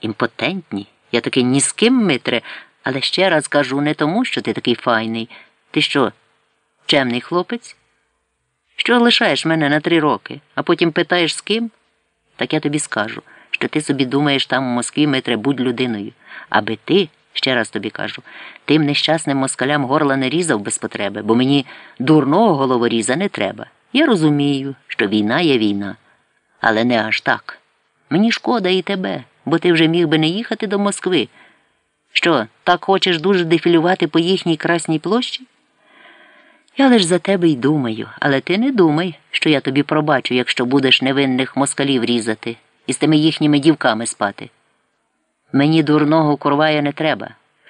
Імпотентні. Я такий ні з ким, Митре, але ще раз кажу не тому, що ти такий файний. Ти що, чемний хлопець? Що лишаєш мене на три роки, а потім питаєш з ким? Так я тобі скажу, що ти собі думаєш там у Москві, Митре, будь людиною. Аби ти, ще раз тобі кажу, тим нещасним москалям горла не різав без потреби, бо мені дурного головоріза не треба. Я розумію, що війна є війна, але не аж так. Мені шкода і тебе, бо ти вже міг би не їхати до Москви. Що, так хочеш дуже дефілювати по їхній красній площі? Я лиш за тебе й думаю, але ти не думай, що я тобі пробачу, якщо будеш невинних москалів різати і з тими їхніми дівками спати. Мені дурного курвая не треба.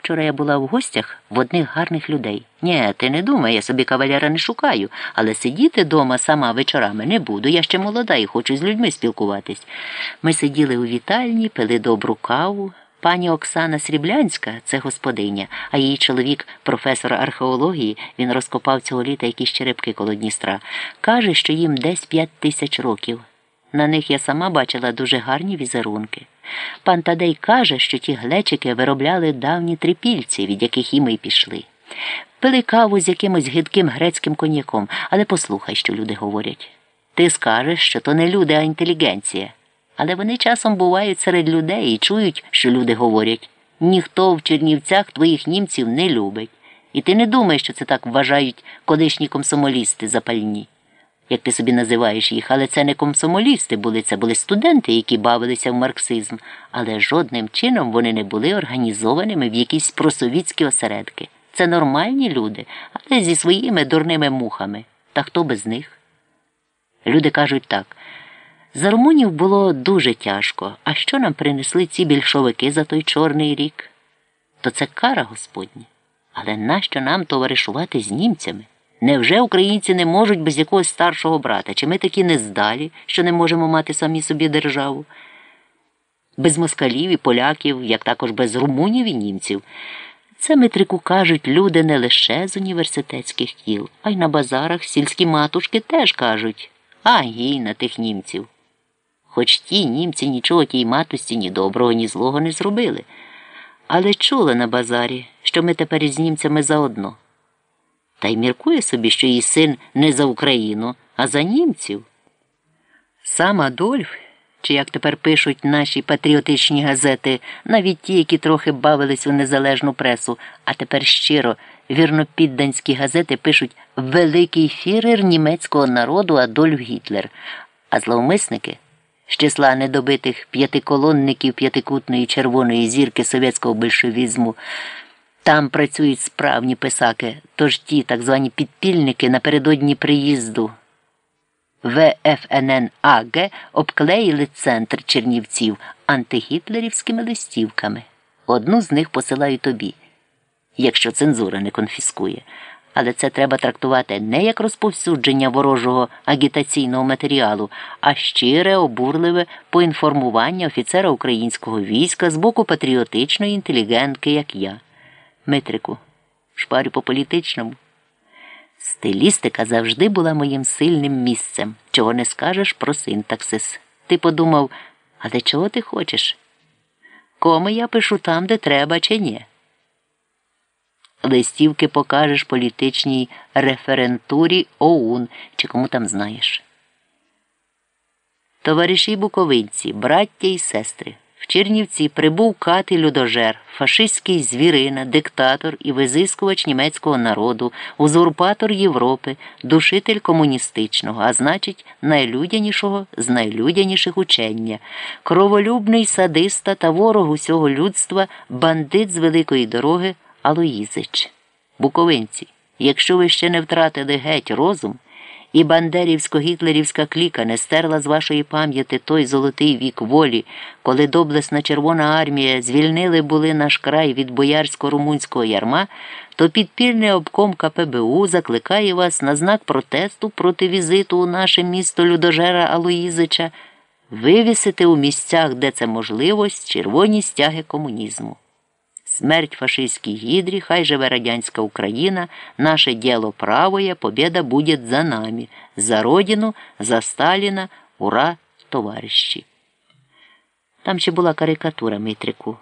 Вчора я була в гостях в одних гарних людей. Ні, ти не думай, я собі кавалера не шукаю, але сидіти дома сама вечорами не буду. Я ще молода і хочу з людьми спілкуватись. Ми сиділи у вітальні, пили добру каву. Пані Оксана Сріблянська це господиня, а її чоловік, професор археології, він розкопав цього літа якісь черепки коло Дністра. Каже, що їм десь п'ять тисяч років. На них я сама бачила дуже гарні візерунки. Пан Тадей каже, що ті глечики виробляли давні трипільці, від яких і ми пішли. Пили каву з якимось гидким грецьким коньяком, але послухай, що люди говорять. Ти скажеш, що то не люди, а інтелігенція. Але вони часом бувають серед людей і чують, що люди говорять. Ніхто в Чернівцях твоїх німців не любить. І ти не думаєш, що це так вважають колишні комсомолісти запальні, як ти собі називаєш їх, але це не комсомолісти були, це були студенти, які бавилися в марксизм, але жодним чином вони не були організованими в якісь просовітські осередки. Це нормальні люди, але зі своїми дурними мухами. Та хто без них? Люди кажуть так. За румунів було дуже тяжко. А що нам принесли ці більшовики за той чорний рік? То це кара Господня. Але нащо нам товаришувати з німцями? Невже українці не можуть без якогось старшого брата? Чи ми такі нездалі, що не можемо мати самі собі державу? Без москалів і поляків, як також без румунів і німців. Це Митрику кажуть люди не лише з університетських кіл, а й на базарах сільські матушки теж кажуть агій на тих німців. Хоч ті німці нічого тій матусі ні доброго, ні злого не зробили. Але чула на базарі, що ми тепер із німцями заодно. Та й міркує собі, що її син не за Україну, а за німців. Сам Адольф, чи як тепер пишуть наші патріотичні газети, навіть ті, які трохи бавились у незалежну пресу, а тепер щиро вірнопідданські газети пишуть Великий фірер німецького народу Адольф Гітлер, а зловмисники з числа недобитих п'ятиколонників п'ятикутної червоної зірки совєтського большевізму. Там працюють справні писаки, тож ті так звані підпільники напередодні приїзду ВФНН АГ обклеїли центр чернівців антигітлерівськими листівками. Одну з них посилаю тобі, якщо цензура не конфіскує. Але це треба трактувати не як розповсюдження ворожого агітаційного матеріалу, а щире, обурливе поінформування офіцера українського війська з боку патріотичної інтелігентки, як я. Митрику, шпарю по політичному. Стилістика завжди була моїм сильним місцем, чого не скажеш про синтаксис. Ти подумав, але чого ти хочеш? Коми я пишу там, де треба, чи ні? Листівки покажеш політичній референтурі ОУН, чи кому там знаєш. Товариші буковинці, браття і сестри. В Чернівці прибув кати людожер, фашистський звірина, диктатор і визискувач німецького народу, узурпатор Європи, душитель комуністичного, а значить, найлюдянішого з найлюдяніших учення, кроволюбний садиста та ворог усього людства, бандит з великої дороги. Алоїзич, Буковинці, якщо ви ще не втратили геть розум, і бандерівсько-гітлерівська кліка не стерла з вашої пам'яті той золотий вік волі, коли доблесна Червона армія звільнили були наш край від боярсько-румунського ярма, то підпільний обком КПБУ закликає вас на знак протесту проти візиту у наше місто Людожера Алоїзича вивісити у місцях, де це можливость, червоні стяги комунізму. Смерть фашистській гідрі, хай живе радянська Україна, наше діло правое, победа буде за нами, за Родину, за Сталіна, ура, товариші. Там ще була карикатура Митрику.